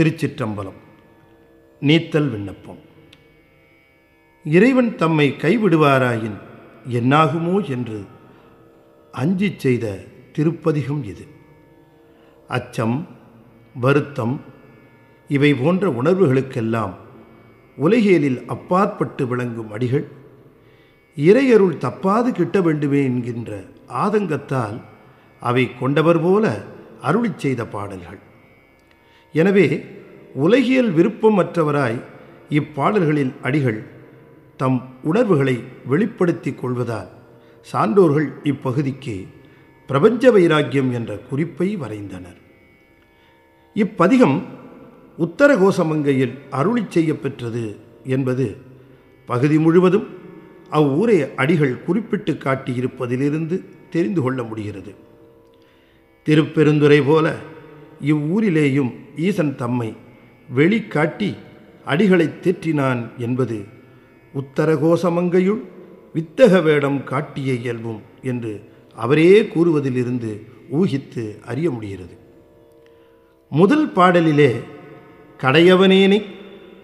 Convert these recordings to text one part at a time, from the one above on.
திருச்சிற்றம்பலம். நீத்தல் விண்ணப்பம். இறைவன் தம்மை கைவிடுவாராயின் என்னாகுமோ என்று அஞ்சிச் செய்த திருப்பதிகம் இது. அச்சம் வருத்தம் இவை போன்ற உணர்வுகளுக்கெல்லாம் உலகியலில் அப்பாற்பட்டு விளங்கும் அடிகள் இறையருள் தப்பாது கிட்ட வேண்டுமே என்கின்ற ஆதங்கத்தால் அவை கொண்டவர் போல அருளிச் செய்த பாடல்கள். எனவே உலகியல் விருப்பமற்றவராய் இப்பாடல்களில் அடிகள் தம் உணர்வுகளை வெளிப்படுத்திக் கொள்வதால் சான்றோர்கள் இப்பகுதிக்கு பிரபஞ்ச வைராக்கியம் என்ற குறிப்பை வரைந்தனர். இப்பதிகம் உத்தர கோசமங்கையில் அருளிச் செய்யப்பெற்றது என்பது பகுதி முழுவதும் அவ்வூரை அடிகள் குறிப்பிட்டு காட்டியிருப்பதிலிருந்து தெரிந்து கொள்ள முடிகிறது. திருப்பெருந்துரை போல இவ்வூரிலேயும் ஈசன் தம்மை வெளிக்காட்டி அடிகளைத் தேற்றினான் என்பது உத்தரகோசமங்கையுள் வித்தக வேடம் காட்டிய இயல்பும் என்று அவரே கூறுவதிலிருந்து ஊகித்து அறிய முடிகிறது. முதல் பாடலிலே கடையவனேனை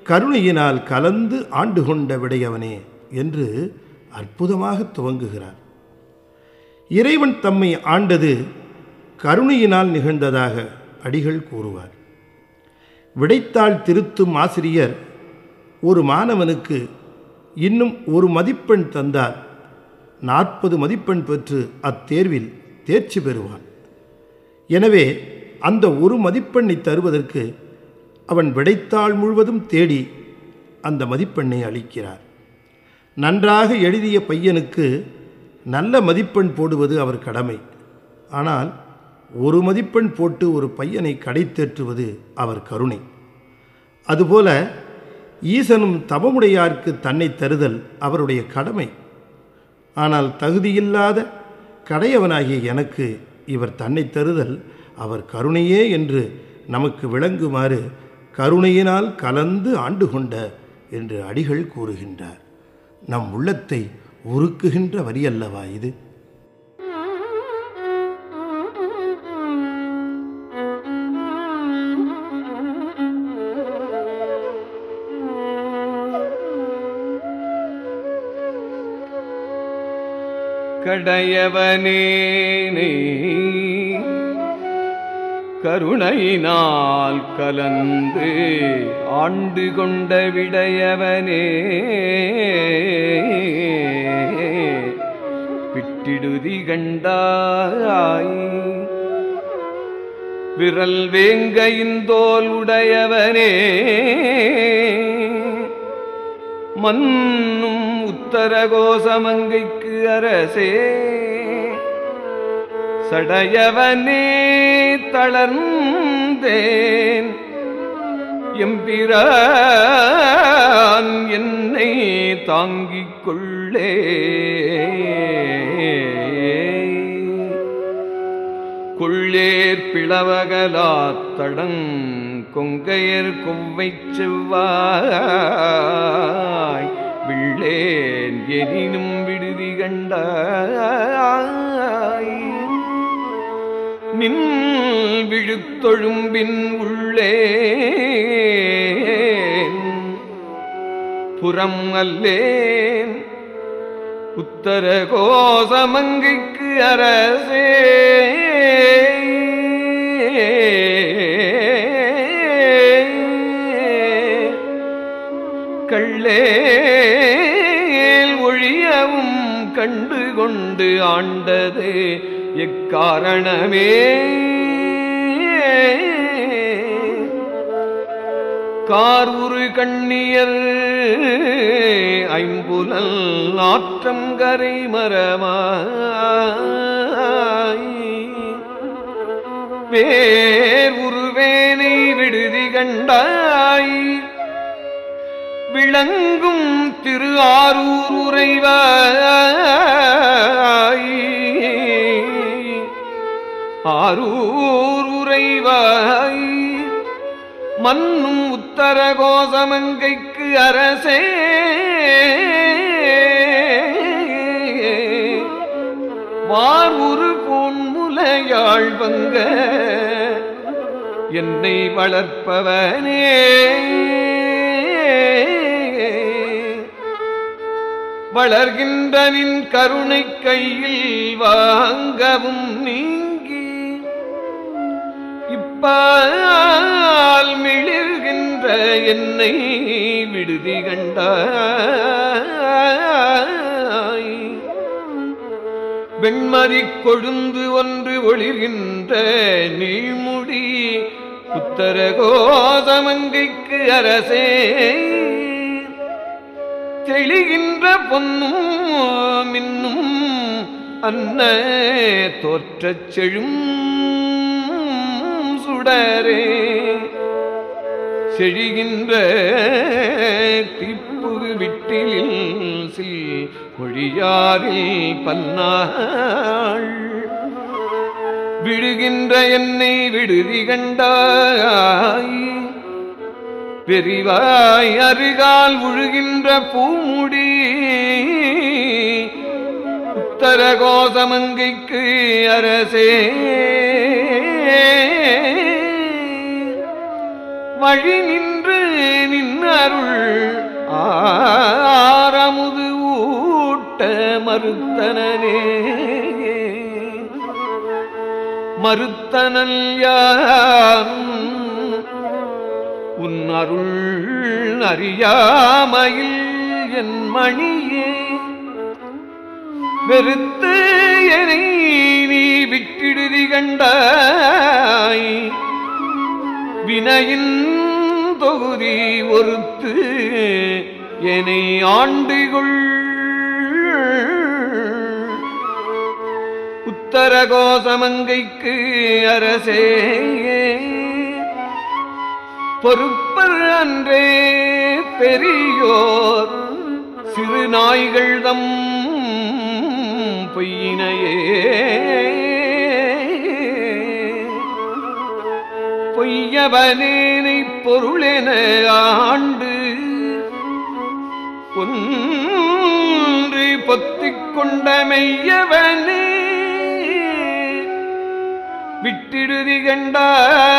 கருணையினால் கலந்து ஆண்டு கொண்ட விடையவனே என்று அற்புதமாக துவங்குகிறார். இறைவன் தம்மை ஆண்டது கருணையினால் நிகழ்ந்ததாக அடிகள் கூறுவார். விடைத்தாள் திருத்தும் ஆசிரியர் ஒரு மாணவனுக்கு இன்னும் ஒரு மதிப்பெண் தந்தால் நாற்பது மதிப்பெண் பெற்று அத்தேர்வில் தேர்ச்சி பெறுவான். எனவே அந்த ஒரு மதிப்பெண்ணை தருவதற்கு அவன் விடைத்தாள் முழுவதும் தேடி அந்த மதிப்பெண்ணை அளிக்கிறார். நன்றாக எழுதிய பையனுக்கு நல்ல மதிப்பெண் போடுவது அவர் கடமை. ஆனால் ஒரு மதிப்பெண் போட்டு ஒரு பையனை கடை தேற்றுவது அவர் கருணை. அதுபோல ஈசனும் தவமுடையார்க்கு தன்னை தருதல் அவருடைய கடமை. ஆனால் தகுதியில்லாத கடையவனாகிய எனக்கு இவர் தன்னை தருதல் அவர் கருணையே என்று நமக்கு விளங்குமாறு கருணையினால் கலந்து ஆண்டு கொண்ட என்று அடிகள் கூறுகின்றார். நம் உள்ளத்தை உருக்குகின்ற வரியல்லவா இது? கடையவனேனே கருணையினால் கலந்து ஆண்டு கொண்ட விடையவனே. பிட்டிடுதி கண்டாய். விரல் வேங்கையின்தோல் உடையவனே. மன்னும் உத்தரகோசமங்கைக்கு அரசே சடையவனே தளர்ந்தேன். எம்பிரான் என்னை தாங்கிக் கொள்ளே. கொள்ளேர் பிளவகலாத்தடங் கொங்கையர் கொவ்வை செவ்வாய். விள்ளேன் எனினும் விடுதி கண்டாய். நின் விழுத்தொழும்பின் உள்ளே புறம் அல்லேன். உத்தர கோசமங்கைக்கு அரசே. கள்ளே கண்டு கொண்டு ஆண்டது இக்காரணமே கார் உரு கண்ணியர் ஐம்புலல் நாற்றம் கரை மரமாய். வேர் உருவேனை விடுதி கண்டாய். விளங்கும் திரு ஆரூர் உறைவாய் ஆரூர் உறைவாய் மன்னும் உத்தர கோசமங்கைக்கு அரசே. வார் பூன்முலையாள் பங்க என்னை வளர்ப்பவனே. வளர்கின்ற நின் கருணை கையில் வாங்கவும் நீங்கி இப்பால் மிளிர்கின்ற என்னை விடுதி கண்டாய். வெண்மதி கொழுந்து ஒன்று ஒளிர்கின்ற நீழ்முடி புத்தர கோதமங்கைக்கு அரசே. தெளிகின்ற பொன்னும் மின்னும் அன்ன தோற்றச் செழும் சுடரே. செழிகின்ற திப்புகு விட்டில் சில் மொழியாரில் பன்னாள். விடுகின்ற என்னை விடுதி கண்டாய். பெரிவாய் அருகால் உழுகின்ற பூமுடி. உத்தர கோசமங்கைக்கு அரசே. வழி நின்று நின்னருள் ஆரமுது ஊட்ட மறுத்தனே மறுத்தனல் யான் உன் அருள் அறியாமையில் என் மணியே. வெறுத்து என்னை நீ விட்டிடுதி கண்டாய். வினையின் தொகுதி ஒருத்து என்னை ஆண்டுகொள். உத்தரகோசமங்கைக்கு அரசே. பொறுப்பர் அன்றே பெரியோர். சிறு நாய்கள் தம் பொய்யினையே. பொய்யவனேனை பொருளென ஆண்டு ஒன்று பொத்திக் கொண்ட மெய்யவனே. விட்டிடுதி கண்டாய்.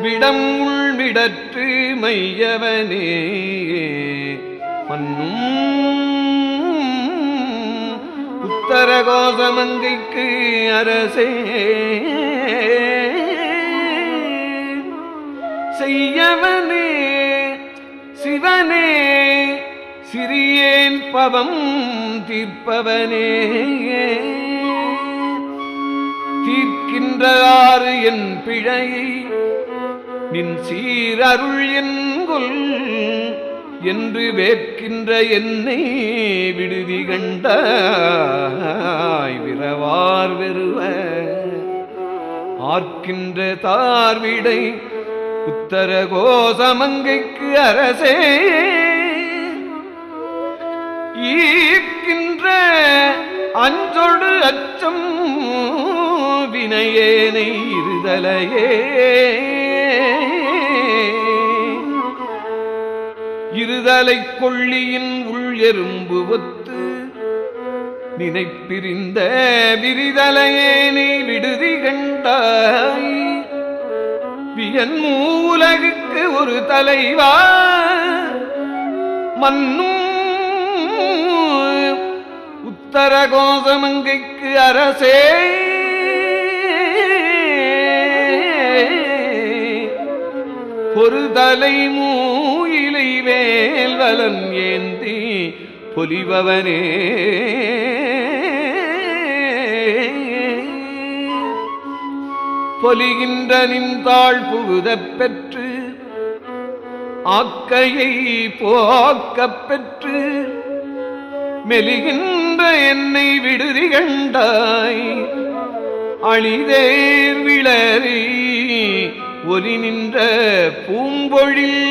விடம் உள்விடற்று மையவனே. மன்னும் உத்தரகோசமங்கைக்கு அரசே. செய்யவனே சிவனே சிறியேன் பவம் தீர்ப்பவனே. தீர்க்கின்றாறு என் பிழையை நின் சீரருள் என்கொல் என்று வேட்கின்ற என்னை விடுதி கண்டாய் விரவார் வெறுவ ஆர்க்கின்ற தார்விடை உத்தர கோசமங்கைக்கு அரசே. ஈர்க்கின்ற அஞ்சொடு அச்சம் வினையேனை இருதலையே. இருதலை கொள்ளியின் உள் எறும்பு ஒத்து நினைப்பிரிந்த விரிதலையேனை விடுதி கண்டாய் வியன் மூலகுக்கு ஒரு தலைவா. மன்னும் உத்தர கோசமங்கைக்கு அரசே. பொறுதலை மூயிலை வேல்வலன் ஏந்தி பொலிபவனே. பொலிகின்ற நின்றாள் புகுத பெற்று ஆக்கையை போக்கப் பெற்று மெலிகின்ற நின்ற என்னை விடுதி கண்டாய். அழிதேர் விளறி ஒலி நின்ற பூம்பொழில்.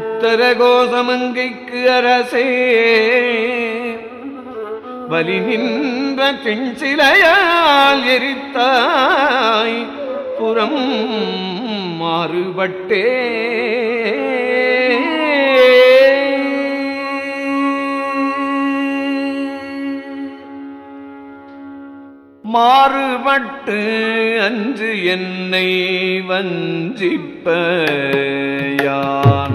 உத்தர கோசமங்கைக்கு அரசே வலி நின்ற பெண்சிலையால் எரித்தாய். புறம் மாறுபட்டே. மாறுபட்டு அன்று என்னை வஞ்சிப்ப யான்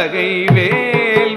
வகை வேல்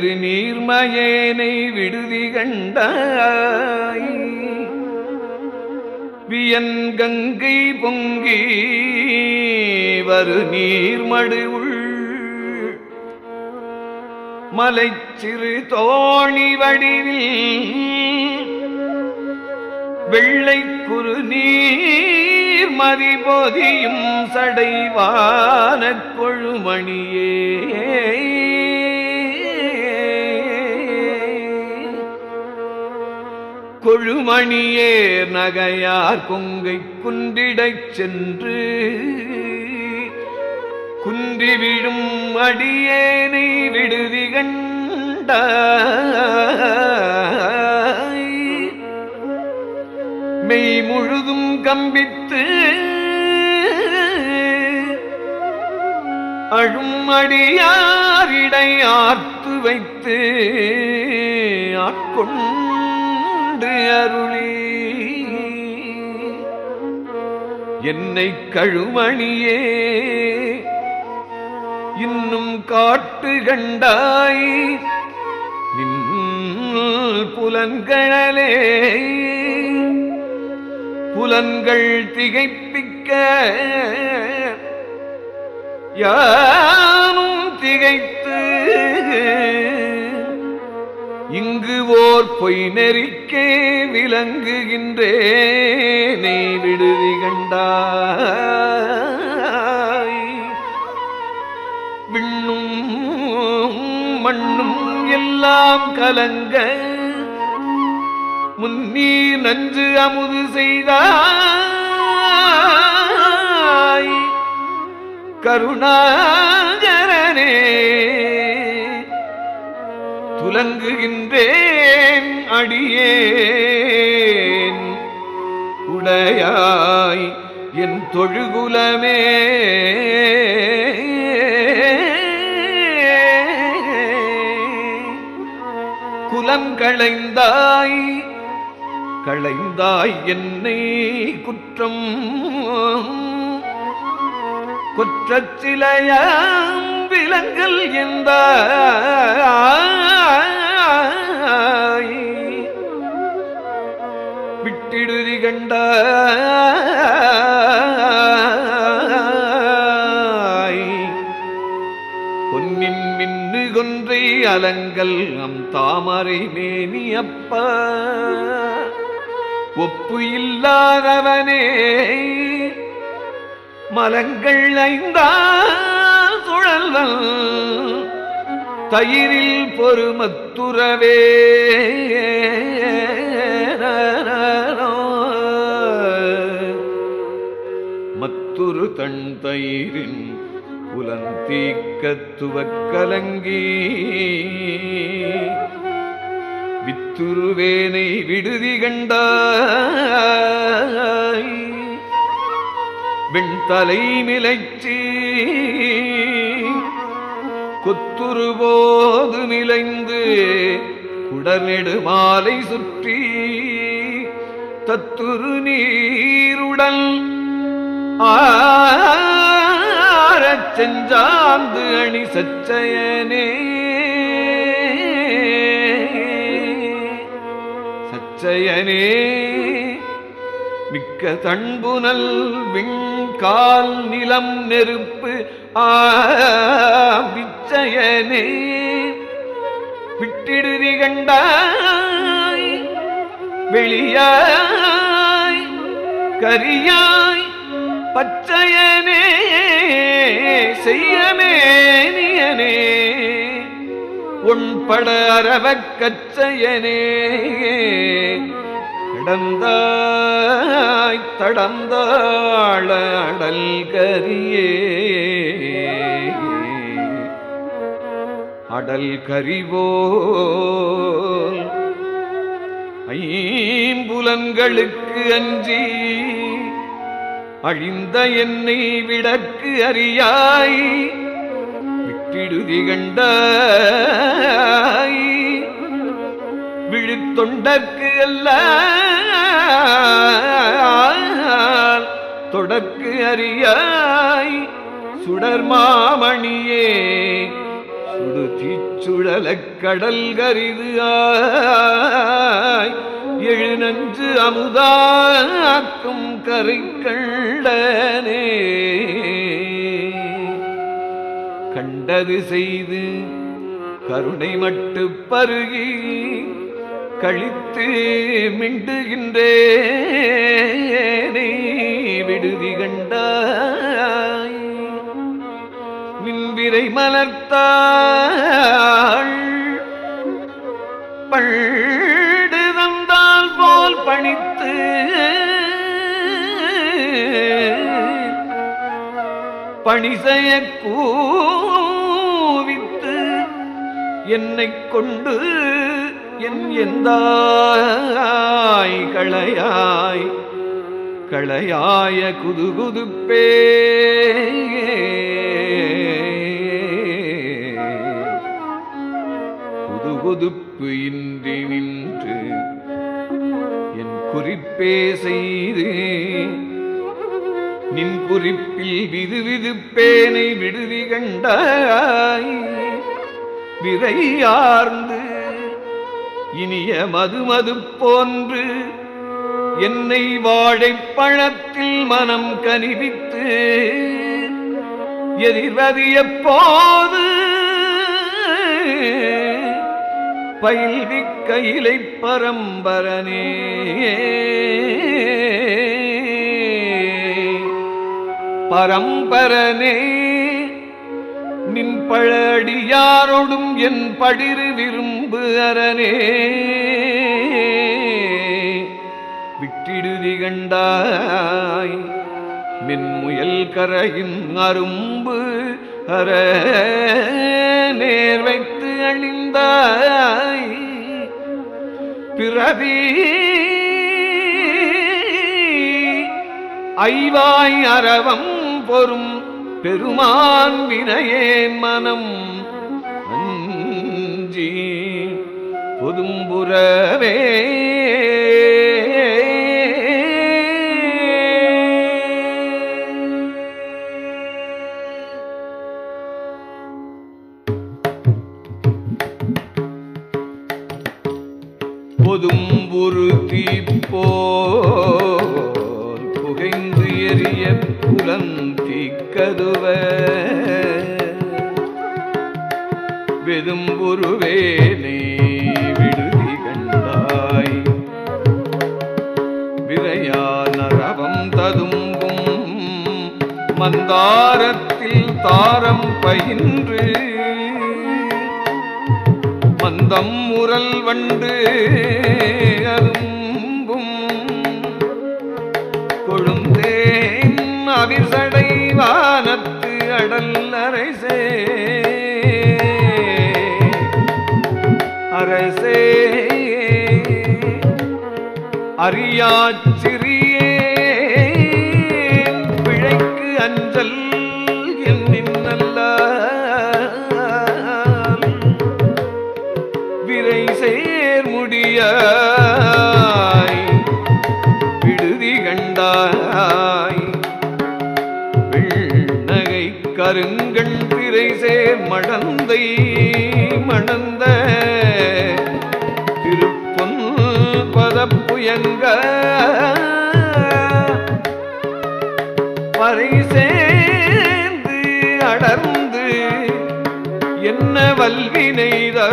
நினைப்பிரிந்த பெரு நீர்மயேனை விடுதி கண்டாய். வியன் கங்கை பொங்கி வரு நீர்மடு உள் மலைச்சிறு தோணி வடிவில் வெள்ளை குறு நீர் மதிபோதியும் சடைவான கொழுமணியே. கொழுமணியேர் நகையார் கொங்கை குன்றிடச் சென்று குன்றி விழும் அடியேனை விடுதி கண்டாய். மெய் முழுதும் கம்பித்து அழும் அடியாரிடை ஆர்த்து வைத்து ஆட்கொண்டு என்று அருளி. என்னை கழுமணியே இன்னும் காட்டு கண்டாய். நின் புலன்களே புலன்கள் திகைப்பிக்க யானும் திகைத்து இங்கு ஓர் பொய் நெறிக்கே விளங்குகின்றே நீ விடுதி கண்டாய். விண்ணும் மண்ணும் எல்லாம் கலங்க முன்னீர் நஞ்சு அமுது செய்தாய். கருணாகரனே துலங்குகின்றேன் அடியேன். உடையாய் என் தொழுகுலமே. குலம் களைந்தாய் களைந்தாய் என்னை குற்றம். குற்றச்சிலையாம் விலங்கல் எந்த விட்டிடுதி கண்ட பொன்னின் மின்னு கொன்றை அலங்கல் நம் தாமரை மேனி அப்பா. ஒப்பு இல்லாதவனே மலங்கள் ஐந்தான் சுழல்வல் தயிரில் பொறுமத்துறவே. மத்துரு தன் தயிரின் புலந்தீக்கத்துவக் கலங்கி வித்துருவேனை விடுதி கண்டாய். விண்தலை நிலைச்சி கொத்துரு நிலைந்து குடநெடு மாலை சுற்றி தத்துரு நீருடல் ஆரச் செஞ்சாந்து அணி சச்சயனே. சச்சயனே மிக்க தண்புனல் கால் நிலம் நெருப்பு. ஆச்சயனே விட்டிடுதி கண்டாய் வெளியாய் கரியாய் பச்சையனே செய்யமேனியனே உண்பட அரவக் கச்சையனே கடந்தாய் தடந்தாள அடல் கரியே அடல் கரிவோல் ஐம்புலன்களுக்கு அஞ்சி அழிந்த என்னை விடக்கு அறியாய் விட்டிடுதி கண்டாய். விழுத்தொண்டற்கு அல்ல தொடக்கு அறியாய் சுடர் மாமணியே சுடு தீச்சுழலக் கடல் கரிது ஆய் எழு நஞ்சு அமுதாக்கும் கரை கண்டனே. கண்டது செய்து கருணை மட்டு பருகி கழித்து மிண்டுகின்றேனே விடுதி கண்டாய். மின்விரை மலர்த்தாள். பண்டு தந்தால் போல் பணித்து பணி செய்யக்கூவித்து என்னை கொண்டு என் எந்தாய் களையாய் களையாய குதுகுதுப்பே. குதுகுதுப்பு இன்றி நின்று என் குறிப்பே செய்து நின் குறிப்பில் விதுவிதுப்பேனை விடுதி கண்டாய் விதையார்ந்து இனிய மது மது போன்று என்னை வாழைப்பழத்தில் மனம் கனிவித்து எதிர்வது எப்போது? பயில்வி கையிலை பரம்பரனே. பரம்பரனே நின் பழடியாரோடும் என் படிரு விரும்ப விரும்பு அரணே. விட்டிடுதி கண்டாய். மின்முயல் கரையின் அரும்பு அற நேர் வைத்து அழிந்தாய் பிறவி ஐவாய் அரவம் பொறும் பெருமான் வினையே மனம். அஞ்சீ புதும்புறவே. பொதும்புரு தீப்போல் புகைந்து எரிய புலந்தீக்கதுவ வெதும்புருவே நீ மந்தாரத்தில் தாரம் பயின்று மந்தம் முரல் வண்டு அரும்பும் கொழுந்தேன் அவிசடை வானத்து அடல் அரசே அரசே அறியாச்சிறியேன் மடந்தை மணந்த திருப்பொன் பதப்புயங்க. பறை அடர்ந்து என்ன வல்வினைதான்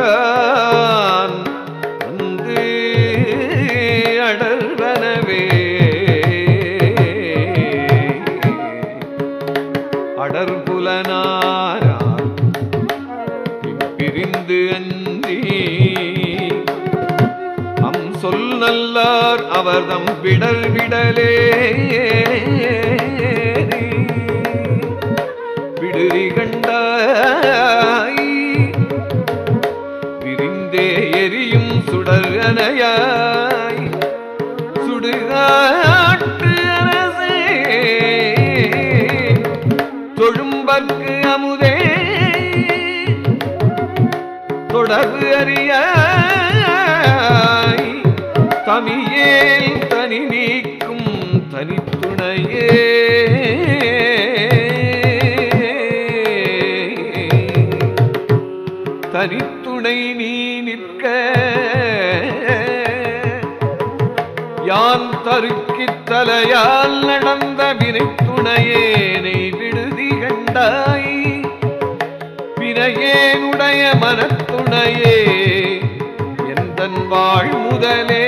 சொல் நல்லார் அவர்தம் விடல் விடலே. விடுதி கண்டாய். விரிந்தே எரியும் சுடர்கனையாய் சுடுகாட்டு அரசே. தொழும்பற்கு அமுதே. தொடர்பு அறியாய். தமியேல் தனி நீக்கும் தனித்துணையே தனித்துணை நீ நிற்க யான் தருக்கித் தலையால் நடந்த வினைத்துணையேனை விடுதி கண்டாய். வினையேனுடைய மனத்துணையே எந்தன் வாழ் முதலே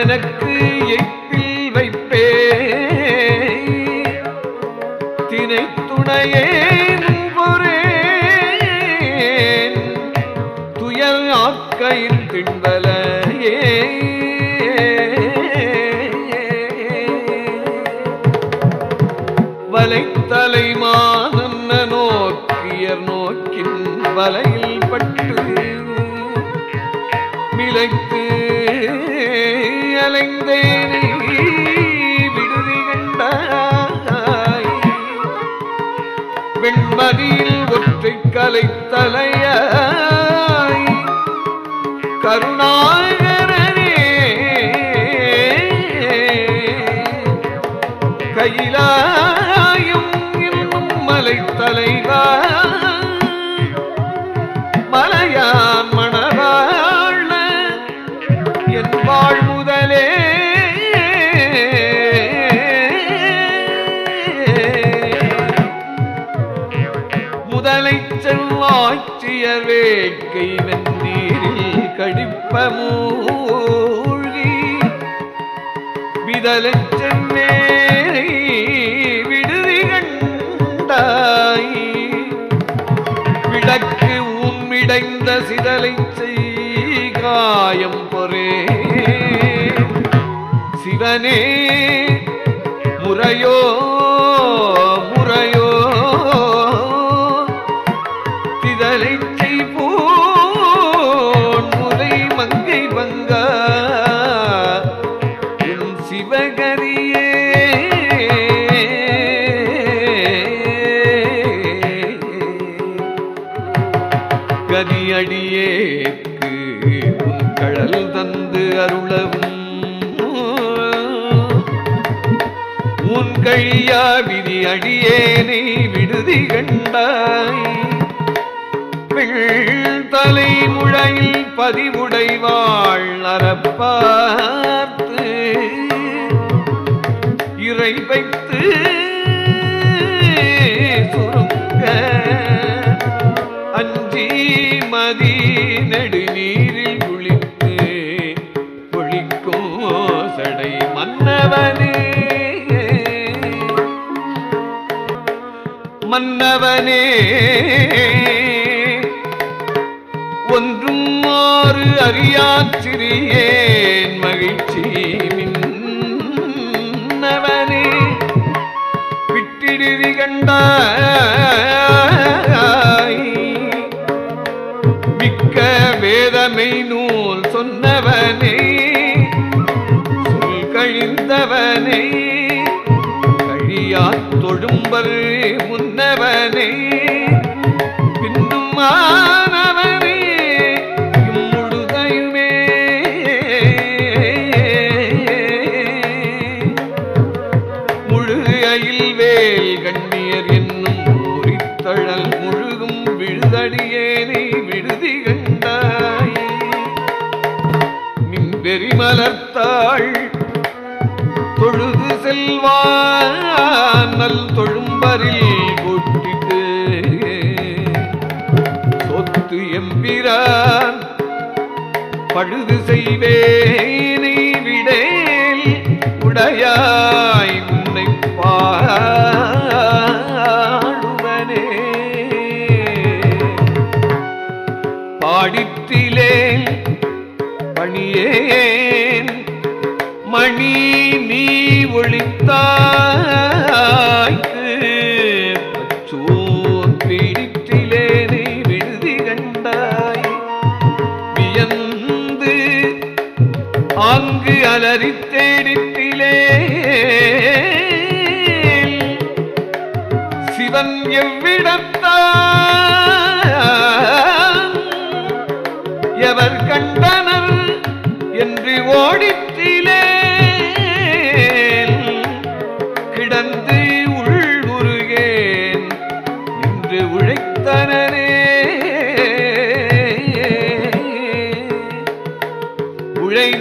எனக்கு எப்பில் வைப்பே. தினைத்துணையே பொறேன் துயல் ஆக்கையில் திண்பலையே. வலைத்தலை மாதன்ன நோக்கியர் நோக்கின் வலையில் பட்டு. மிளைத்து தலை கலைத்தலையாய் கருணாகரே கையிலாயும் இன்னும் மலை தலைவா வேட்கை வெந்நீரில் கடிப்ப மூழ்கி விதலச் செம்மேரை விடுதி கண்டாய் விளக்கு உம்மிடைந்த சிதலை செய்காயம் பொறே. சிவனே முறையோ கதியடியேக்கு உன் கடல் தந்து அருளவும். உன் கழியா விதி அடியேனை விடுதி கண்டாய். தலை முழையில் பதிவுடைவாள் அறப்பார்த்து. இறை வைத்து அஞ்சி மதி நெடுநீரில் குளித்து ஒழிக்கும் சடை மன்னவனே. மன்னவனே ஒன்றும் மாறு அறியாச்சிறியேன் மகிழ்ச்சி மின்னவனே. விட்டிடுதி கண்டார் முழு அயில் வேல் கண்ணியர் என்னும் ஊரித்தழல் முழுகும் விழுதடியேனை விடுதி கண்டாய். நின் வெறிமலர்த்தாள் தொழுது செல்வான் நல் தொழும்பரில் கொட்டிட்டு சொத்து எம்பிரான் பழுது செய்வேனை விடேல் உடையாய்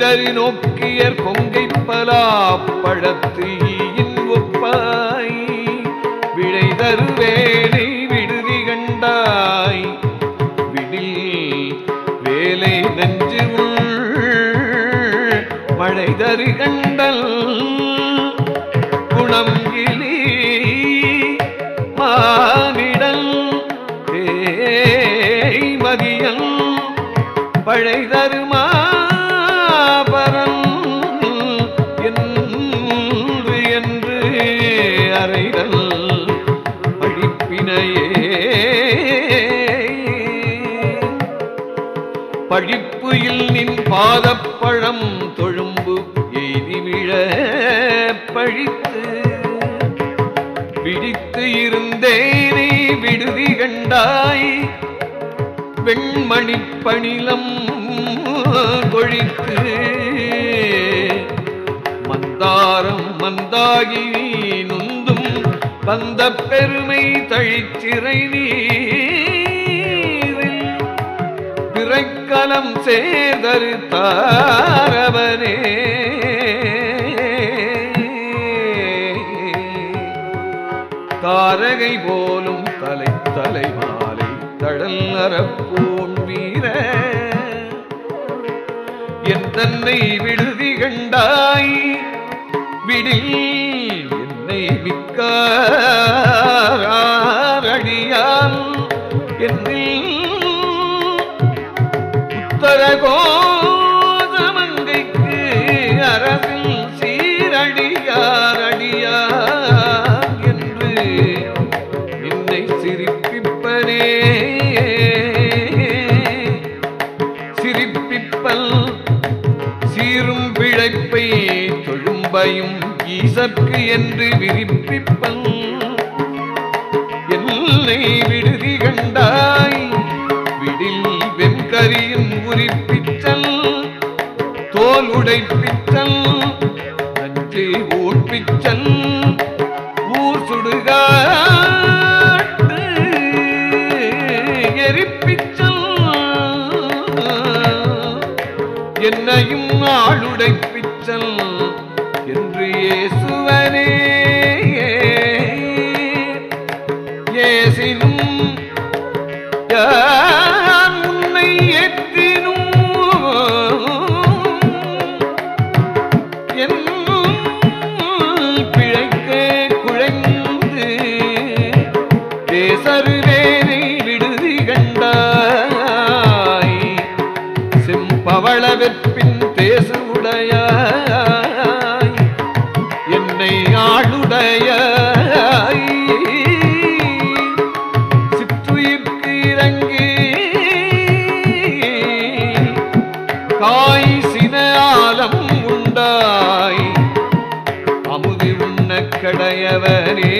உழைதறி நோக்கியர் கொங்கை பலா பழத்து ஈயின் ஒப்பாய். விழைதரு வேலை விடுதி கண்டாய். விடில் வேலை நெஞ்சு மழை தரு கண்டல். குணம் கிளி மானிடல். தேய் மதியம் பழை தருமா பாதப்பழம் தொழும்பு எய்தி விழ பழித்து பிடித்து இருந்தேனே விடுதி கண்டாய். வெண்மணி பணிலம் கொழித்து மந்தாரம் மந்தாகி நுந்தும் வந்த பெருமை தழிச்சிறை நீ. பிறைக்கலம் சேதரு தாரவனே. தாரகை போலும் தலை தலை மாலை தழல் அறப்போன் வீர. என் தன்னை விடுதி கண்டாய் விடில் என்னை மிக்காரடியான் என்னில் அரகோதமங்கைக்கு அரசில் சீரடியார் அடியார் என்று என்னை சிரிப்பிப்பனே. சிரிப்பிப்பல் சீரும் பிழைப்பை தொழும்பையும் ஈசற்கு என்று விரிப்பிப்பல் தோல் தருவேனை விடுதி கண்டாய். செம்பவள வெற்பின் தேசு உடையாய் என்னை ஆளுடையாய். சிற்றுயிர்க்கு இறங்கி காய் சினாலம் உண்டாய். அமுதி உண்ண கடையவனே.